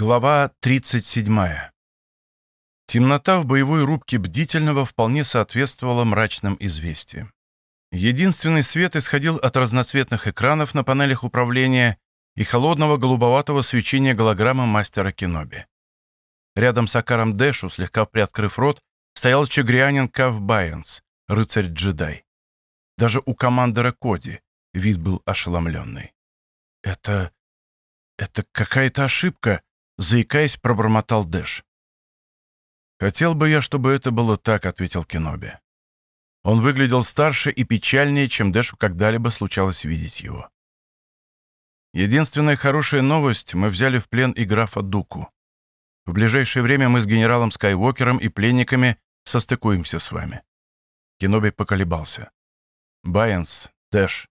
Глава 37. Темнота в боевой рубке бдительного вполне соответствовала мрачным известиям. Единственный свет исходил от разноцветных экранов на панелях управления и холодного голубоватого свечения голограммы мастера Киноби. Рядом с Акаром Дэшу, слегка приоткрыв рот, стоял чагрианин Кав Байенс, рыцарь-джедай. Даже у командора Коди вид был ошеломленный. «Это... это какая-то ошибка», — заикаясь, пробормотал Дэш. «Хотел бы я, чтобы это было так», — ответил Кеноби. Он выглядел старше и печальнее, чем Дэшу когда-либо случалось видеть его. Единственная хорошая новость — мы взяли в плен и графа Дуку. В ближайшее время мы с генералом Скайуокером и пленниками состыкуемся с вами. Кеноби поколебался. Байенс, Дэш,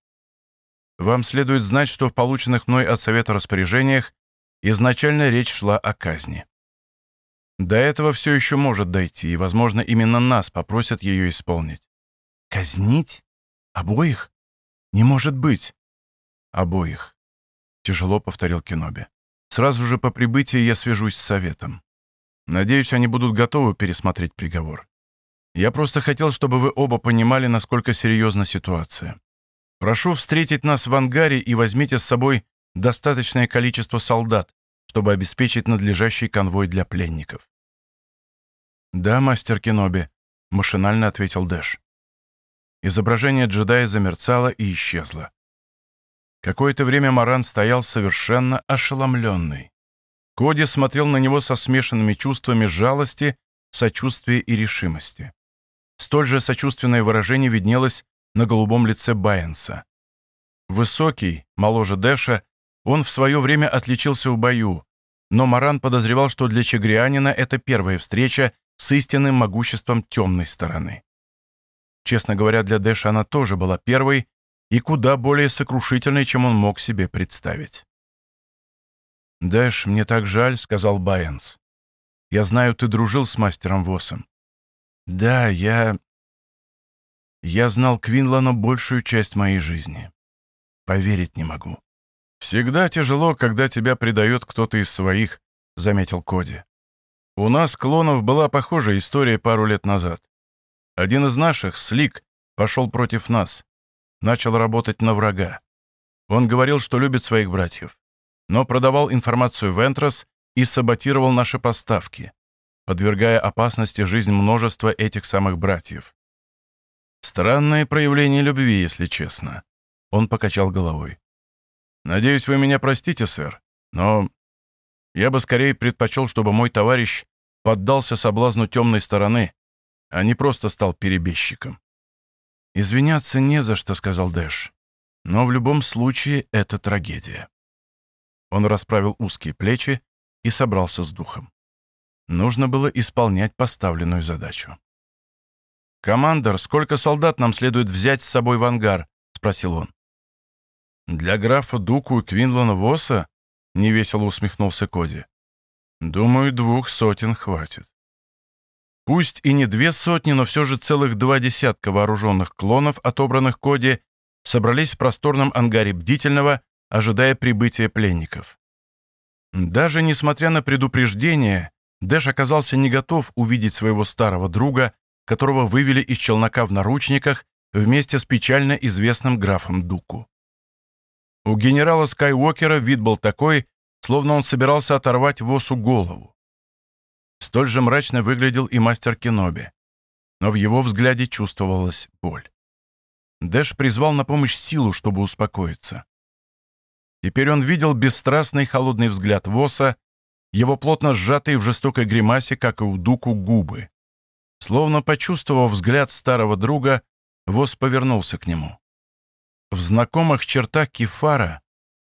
вам следует знать, что в полученных мной от Совета распоряжениях изначально речь шла о казни. До этого все еще может дойти, и, возможно, именно нас попросят ее исполнить. Казнить? Обоих? Не может быть. Обоих. Тяжело повторил Кеноби. Сразу же по прибытии я свяжусь с Советом. Надеюсь, они будут готовы пересмотреть приговор. Я просто хотел, чтобы вы оба понимали, насколько серьезна ситуация. Прошу встретить нас в ангаре и возьмите с собой достаточное количество солдат, чтобы обеспечить надлежащий конвой для пленников. «Да, мастер Кеноби», — машинально ответил Дэш. Изображение джедая замерцало и исчезло. Какое-то время Маран стоял совершенно ошеломленный. Коди смотрел на него со смешанными чувствами жалости, сочувствия и решимости. Столь же сочувственное выражение виднелось на голубом лице Байенса. Высокий, моложе Дэша, он в свое время отличился в бою, но Маран подозревал, что для Чагрианина это первая встреча с истинным могуществом темной стороны. Честно говоря, для Дэша она тоже была первой и куда более сокрушительной, чем он мог себе представить. «Дэш, мне так жаль», — сказал Байенс. «Я знаю, ты дружил с мастером Восом». «Да, я...» Я знал Квинлана большую часть моей жизни. Поверить не могу. «Всегда тяжело, когда тебя предает кто-то из своих», — заметил Коди. «У нас, клонов, была похожая история пару лет назад. Один из наших, Слик, пошел против нас. Начал работать на врага. Он говорил, что любит своих братьев, но продавал информацию в Энтрос и саботировал наши поставки, подвергая опасности жизнь множества этих самых братьев. Странное проявление любви, если честно. Он покачал головой. Надеюсь, вы меня простите, сэр, но я бы скорее предпочел, чтобы мой товарищ поддался соблазну темной стороны, а не просто стал перебежчиком. «Извиняться не за что», — сказал Дэш. «Но в любом случае это трагедия». Он расправил узкие плечи и собрался с духом. Нужно было исполнять поставленную задачу. «Командор, сколько солдат нам следует взять с собой в ангар?» — спросил он. «Для графа Дуку и Квинлана Восса?» — невесело усмехнулся Коди. «Думаю, двух сотен хватит». Пусть и не две сотни, но все же целых два десятка вооруженных клонов, отобранных Коди, собрались в просторном ангаре Бдительного, ожидая прибытия пленников. Даже несмотря на предупреждение, Дэш оказался не готов увидеть своего старого друга, которого вывели из челнока в наручниках вместе с печально известным графом Дуку. У генерала Скайуокера вид был такой, словно он собирался оторвать Восу голову. Столь же мрачно выглядел и мастер Кеноби, но в его взгляде чувствовалась боль. Дэш призвал на помощь силу, чтобы успокоиться. Теперь он видел бесстрастный холодный взгляд Воса, его плотно сжатые в жестокой гримасе, как и у Дуку, губы. Словно почувствовав взгляд старого друга, Вос повернулся к нему. В знакомых чертах Кефара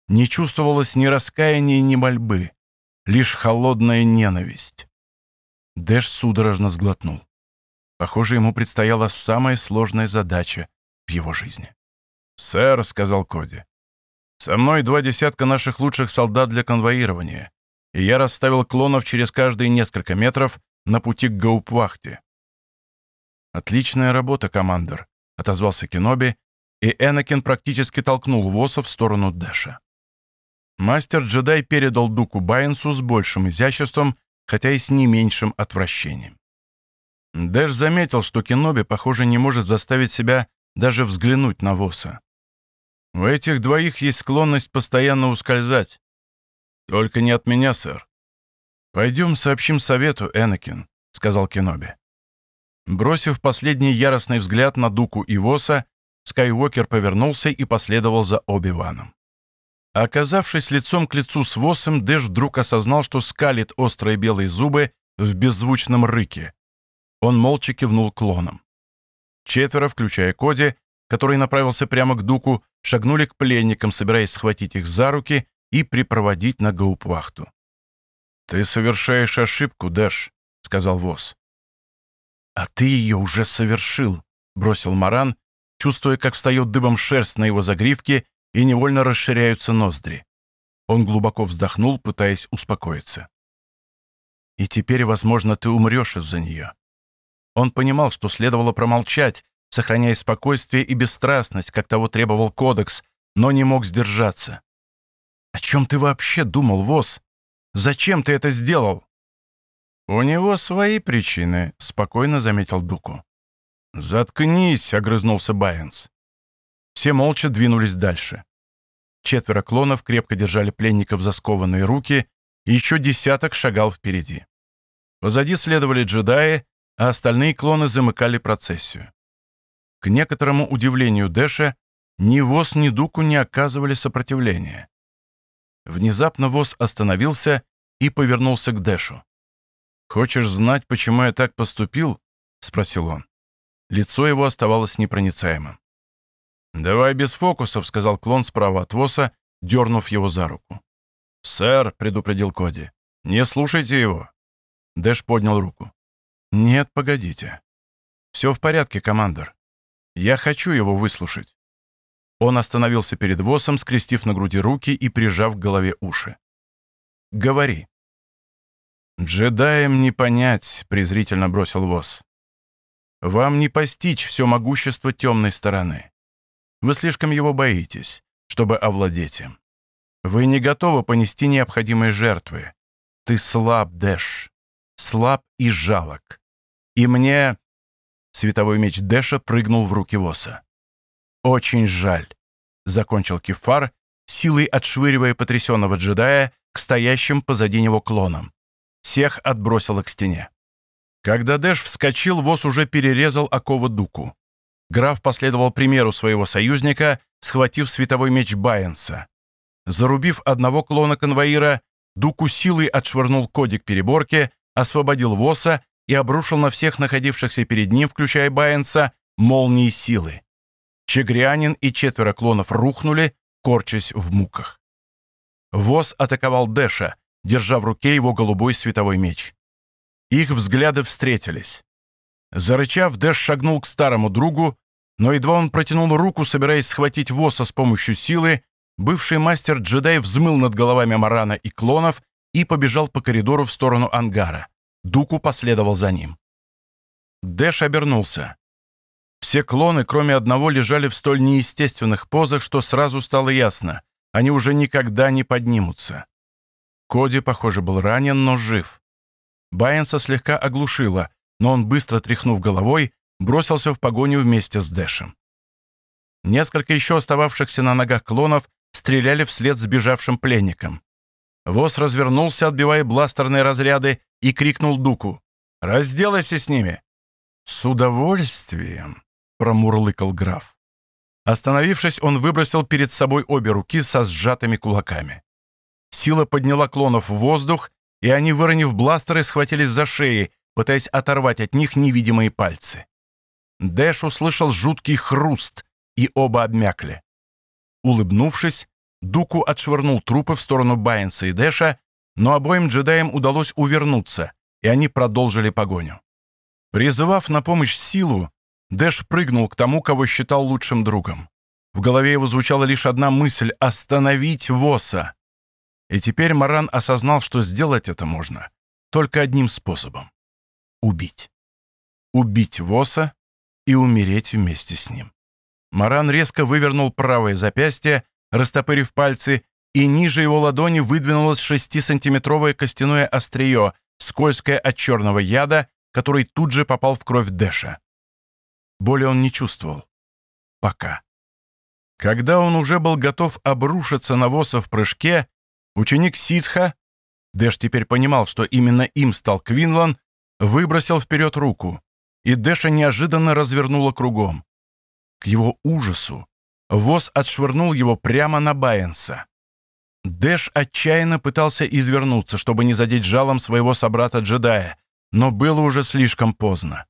не чувствовалось ни раскаяния, ни мольбы, лишь холодная ненависть. Дэш судорожно сглотнул. Похоже, ему предстояла самая сложная задача в его жизни. «Сэр», — сказал Коди, — «со мной два десятка наших лучших солдат для конвоирования, и я расставил клонов через каждые несколько метров на пути к Гаупвахте. «Отличная работа, командор», — отозвался Кеноби, и Энакин практически толкнул Воса в сторону Дэша. Мастер-джедай передал Дуку Байенсу с большим изяществом, хотя и с не меньшим отвращением. Дэш заметил, что Кеноби, похоже, не может заставить себя даже взглянуть на Воса. У этих двоих есть склонность постоянно ускользать. Только не от меня, сэр. «Пойдем сообщим совету, Энакин», — сказал Кеноби. Бросив последний яростный взгляд на Дуку и Воса, Скайуокер повернулся и последовал за Оби-Ваном. Оказавшись лицом к лицу с Восом, Дэш вдруг осознал, что скалит острые белые зубы в беззвучном рыке. Он молча кивнул клоном. Четверо, включая Коди, который направился прямо к Дуку, шагнули к пленникам, собираясь схватить их за руки и припроводить на гаупвахту. «Ты совершаешь ошибку, Дэш», — сказал Вос. «А ты ее уже совершил», — бросил Маран, чувствуя, как встает дыбом шерсть на его загривке и невольно расширяются ноздри. Он глубоко вздохнул, пытаясь успокоиться. «И теперь, возможно, ты умрешь из-за нее». Он понимал, что следовало промолчать, сохраняя спокойствие и бесстрастность, как того требовал кодекс, но не мог сдержаться. «О чем ты вообще думал, Воз? Зачем ты это сделал?» «У него свои причины», — спокойно заметил Дуку. «Заткнись», — огрызнулся Байенс. Все молча двинулись дальше. Четверо клонов крепко держали пленников за скованные руки, и еще десяток шагал впереди. Позади следовали джедаи, а остальные клоны замыкали процессию. К некоторому удивлению Дэша, ни Воз, ни Дуку не оказывали сопротивления. Внезапно Воз остановился и повернулся к Дэшу. «Хочешь знать, почему я так поступил?» — спросил он. Лицо его оставалось непроницаемым. «Давай без фокусов», — сказал клон справа от Воса, дернув его за руку. «Сэр», — предупредил Коди, — «не слушайте его». Дэш поднял руку. «Нет, погодите. Все в порядке, командор. Я хочу его выслушать». Он остановился перед Восом, скрестив на груди руки и прижав к голове уши. «Говори». «Джедаям не понять», — презрительно бросил Вос. «Вам не постичь все могущество темной стороны. Вы слишком его боитесь, чтобы овладеть им. Вы не готовы понести необходимые жертвы. Ты слаб, Дэш. Слаб и жалок. И мне...» Световой меч Дэша прыгнул в руки Воса. «Очень жаль», — закончил Кефар, силой отшвыривая потрясенного джедая к стоящим позади него клонам. Всех отбросило к стене. Когда Дэш вскочил, Вос уже перерезал оковы Дуку. Граф последовал примеру своего союзника, схватив световой меч Байенса. Зарубив одного клона конвоира, Дуку силой отшвырнул кодик переборки, освободил Воса и обрушил на всех находившихся перед ним, включая Байенса, молнии силы. Чегрянин и четверо клонов рухнули, корчась в муках. Воз атаковал Дэша, держа в руке его голубой световой меч. Их взгляды встретились. Зарычав, Дэш шагнул к старому другу, но едва он протянул руку, собираясь схватить Воса с помощью силы, бывший мастер-джедай взмыл над головами Марана и клонов и побежал по коридору в сторону ангара. Дуку последовал за ним. Дэш обернулся. Все клоны, кроме одного, лежали в столь неестественных позах, что сразу стало ясно. Они уже никогда не поднимутся. Коди, похоже, был ранен, но жив. Байенса слегка оглушило, но он, быстро тряхнув головой, бросился в погоню вместе с Дэшем. Несколько еще остававшихся на ногах клонов стреляли вслед сбежавшим пленникам. Воз развернулся, отбивая бластерные разряды, и крикнул Дуку. «Разделайся с ними!» «С удовольствием!» — промурлыкал граф. Остановившись, он выбросил перед собой обе руки со сжатыми кулаками. Сила подняла клонов в воздух, и они, выронив бластеры, схватились за шеи, пытаясь оторвать от них невидимые пальцы. Дэш услышал жуткий хруст, и оба обмякли. Улыбнувшись, Дуку отшвырнул трупы в сторону Байенса и Дэша, но обоим джедаям удалось увернуться, и они продолжили погоню. Призывав на помощь силу, Дэш прыгнул к тому, кого считал лучшим другом. В голове его звучала лишь одна мысль — остановить Воса. И теперь Маран осознал, что сделать это можно только одним способом — убить. Убить Воса и умереть вместе с ним. Маран резко вывернул правое запястье, растопырив пальцы, и ниже его ладони выдвинулось шестисантиметровое костяное острие, скользкое от черного яда, который тут же попал в кровь Дэша. Боли он не чувствовал. Пока. Когда он уже был готов обрушиться на Воса в прыжке, ученик Ситха, Дэш теперь понимал, что именно им стал Квинлан, выбросил вперед руку, и Дэша неожиданно развернула кругом. К его ужасу Воз отшвырнул его прямо на Байенса. Дэш отчаянно пытался извернуться, чтобы не задеть жалом своего собрата-джедая, но было уже слишком поздно.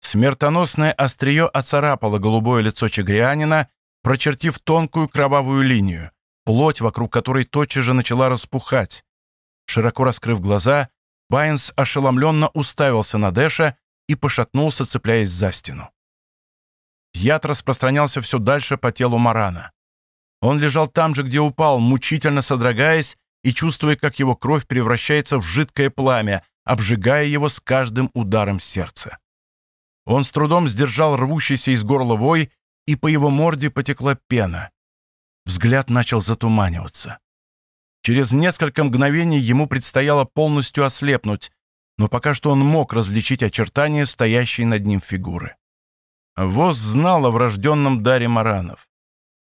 Смертоносное острие оцарапало голубое лицо Чагрианина, прочертив тонкую кровавую линию, плоть вокруг которой тотчас же начала распухать. Широко раскрыв глаза, Байнс ошеломленно уставился на Дэша и пошатнулся, цепляясь за стену. Яд распространялся все дальше по телу Марана. Он лежал там же, где упал, мучительно содрогаясь и чувствуя, как его кровь превращается в жидкое пламя, обжигая его с каждым ударом сердца. Он с трудом сдержал рвущийся из горла вой, и по его морде потекла пена. Взгляд начал затуманиваться. Через несколько мгновений ему предстояло полностью ослепнуть, но пока что он мог различить очертания стоящей над ним фигуры. Воз знал о врожденном даре маранов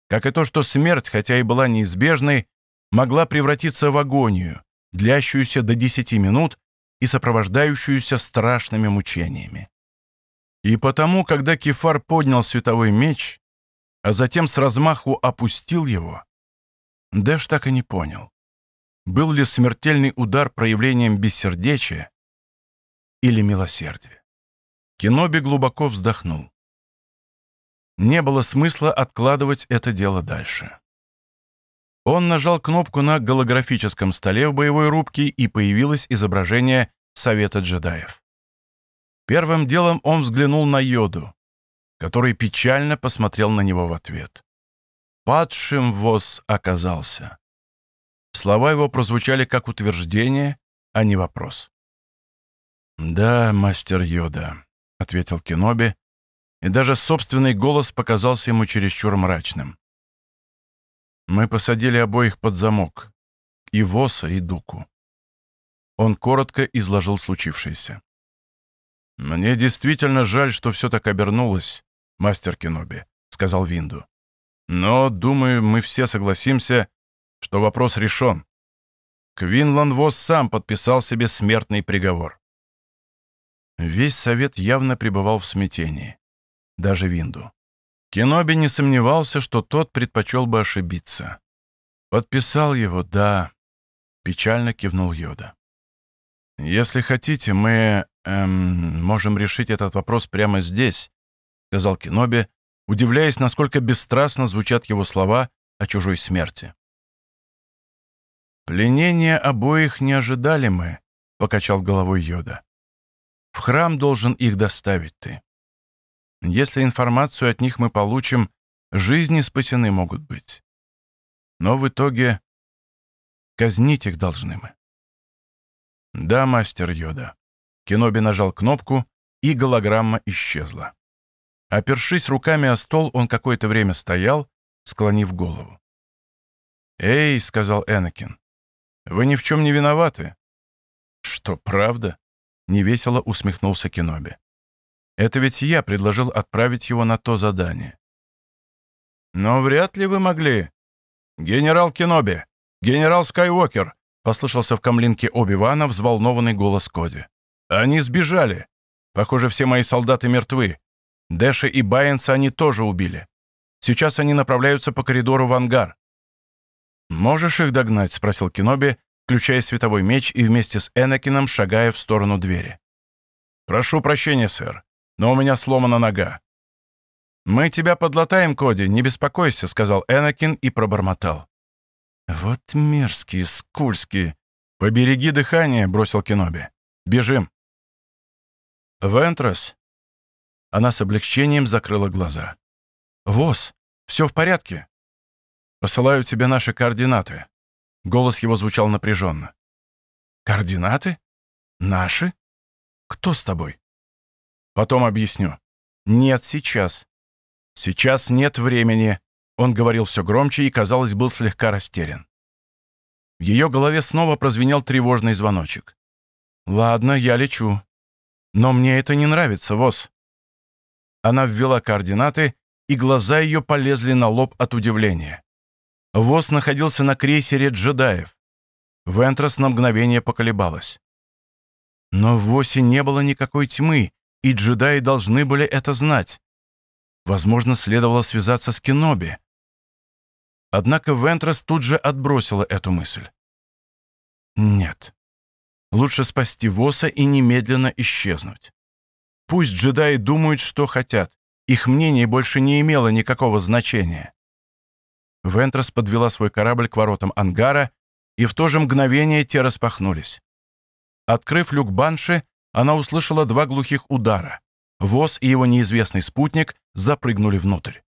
как и то, что смерть, хотя и была неизбежной, могла превратиться в агонию, длящуюся до 10 минут и сопровождающуюся страшными мучениями. И потому, когда Кефар поднял световой меч, а затем с размаху опустил его, Дэш так и не понял, был ли смертельный удар проявлением бессердечия или милосердия. Кеноби глубоко вздохнул. Не было смысла откладывать это дело дальше. Он нажал кнопку на голографическом столе в боевой рубке, и появилось изображение Совета джедаев. Первым делом он взглянул на Йоду, который печально посмотрел на него в ответ. Падшим воз оказался. Слова его прозвучали как утверждение, а не вопрос. «Да, мастер Йода», — ответил Кеноби, и даже собственный голос показался ему чересчур мрачным. Мы посадили обоих под замок, и Воса, и Дуку. Он коротко изложил случившееся. «Мне действительно жаль, что все так обернулось, мастер Кеноби», — сказал Винду. «Но, думаю, мы все согласимся, что вопрос решен. Квинлан Вос сам подписал себе смертный приговор». Весь совет явно пребывал в смятении даже Винду. Кеноби не сомневался, что тот предпочел бы ошибиться. «Подписал его, да», — печально кивнул Йода. «Если хотите, мы эм, можем решить этот вопрос прямо здесь», — сказал Кеноби, удивляясь, насколько бесстрастно звучат его слова о чужой смерти. «Пленение обоих не ожидали мы», — покачал головой Йода. «В храм должен их доставить ты. Если информацию от них мы получим, жизни спасены могут быть. Но в итоге казнить их должны мы. Да, мастер Йода. Кеноби нажал кнопку, и голограмма исчезла. Опершись руками о стол, он какое-то время стоял, склонив голову. «Эй», — сказал Энакин, — «вы ни в чем не виноваты». «Что, правда?» — невесело усмехнулся Кеноби. Это ведь я предложил отправить его на то задание. Но вряд ли вы могли. Генерал Кеноби, генерал Скайуокер, послышался в камлинке Оби-Вана взволнованный голос Коди. Они сбежали. Похоже, все мои солдаты мертвы. Дэша и Байенса они тоже убили. Сейчас они направляются по коридору в ангар. «Можешь их догнать?» — спросил Кеноби, включая световой меч и вместе с Энакином шагая в сторону двери. «Прошу прощения, сэр но у меня сломана нога». «Мы тебя подлатаем, Коди, не беспокойся», — сказал Энакин и пробормотал. «Вот мерзкие, скользкие. Побереги дыхание», — бросил Кеноби. «Бежим». «Вентрос». Она с облегчением закрыла глаза. «Воз, все в порядке?» «Посылаю тебе наши координаты». Голос его звучал напряженно. «Координаты? Наши? Кто с тобой?» Потом объясню. Нет, сейчас. Сейчас нет времени. Он говорил все громче и, казалось, был слегка растерян. В ее голове снова прозвенел тревожный звоночек. «Ладно, я лечу. Но мне это не нравится, Вос». Она ввела координаты, и глаза ее полезли на лоб от удивления. Вос находился на крейсере «Джедаев». Вентрос на мгновение поколебалась. Но в Восе не было никакой тьмы, и джедаи должны были это знать. Возможно, следовало связаться с Кеноби. Однако Вентрос тут же отбросила эту мысль. Нет. Лучше спасти Воса и немедленно исчезнуть. Пусть джедаи думают, что хотят. Их мнение больше не имело никакого значения. Вентрос подвела свой корабль к воротам ангара, и в то же мгновение те распахнулись. Открыв люк банши, она услышала два глухих удара. Воз и его неизвестный спутник запрыгнули внутрь.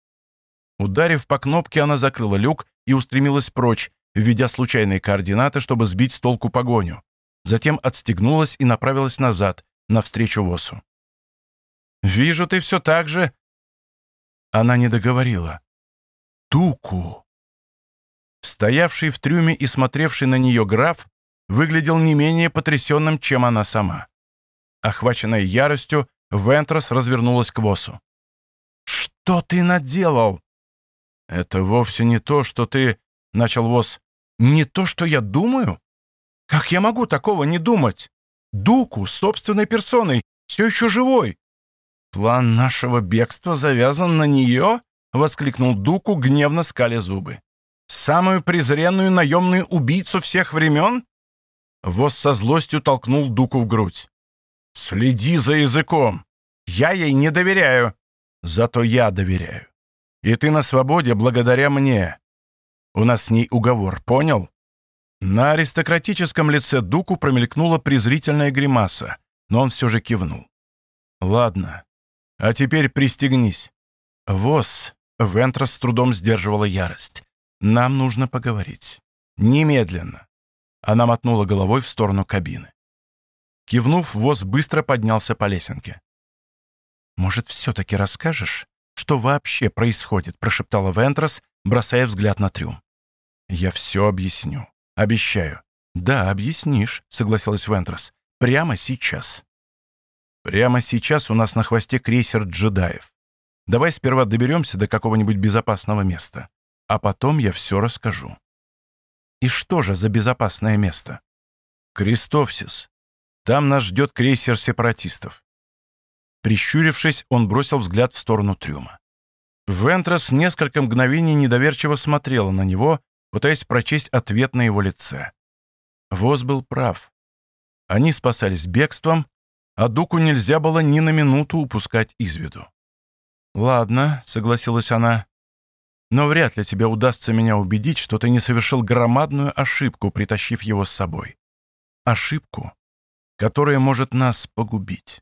Ударив по кнопке, она закрыла люк и устремилась прочь, введя случайные координаты, чтобы сбить с толку погоню. Затем отстегнулась и направилась назад, навстречу Восу. «Вижу, ты все так же...» Она не договорила. «Туку!» Стоявший в трюме и смотревший на нее граф выглядел не менее потрясенным, чем она сама. Охваченная яростью, Вентрос развернулась к Восу. «Что ты наделал?» «Это вовсе не то, что ты...» — начал Вос. «Не то, что я думаю? Как я могу такого не думать? Дуку, собственной персоной, все еще живой!» «План нашего бегства завязан на нее?» — воскликнул Дуку, гневно скаля зубы. «Самую презренную наемную убийцу всех времен?» Вос со злостью толкнул Дуку в грудь. «Следи за языком! Я ей не доверяю!» «Зато я доверяю. И ты на свободе благодаря мне. У нас с ней уговор, понял?» На аристократическом лице Дуку промелькнула презрительная гримаса, но он все же кивнул. «Ладно. А теперь пристегнись». «Вос», — Вентрос с трудом сдерживала ярость. «Нам нужно поговорить. Немедленно». Она мотнула головой в сторону кабины. Кивнув, Воз быстро поднялся по лесенке. «Может, все-таки расскажешь, что вообще происходит?» прошептала Вентрос, бросая взгляд на трюм. «Я все объясню. Обещаю». «Да, объяснишь», — согласилась Вентрос. «Прямо сейчас». «Прямо сейчас у нас на хвосте крейсер джедаев. Давай сперва доберемся до какого-нибудь безопасного места, а потом я все расскажу». И что же за безопасное место? Крестовсис. Там нас ждет крейсер сепаратистов. Прищурившись, он бросил взгляд в сторону трюма. Вентрос несколько мгновений недоверчиво смотрела на него, пытаясь прочесть ответ на его лице. Воз был прав. Они спасались бегством, а Дуку нельзя было ни на минуту упускать из виду. «Ладно», — согласилась она, но вряд ли тебе удастся меня убедить, что ты не совершил громадную ошибку, притащив его с собой. Ошибку, которая может нас погубить.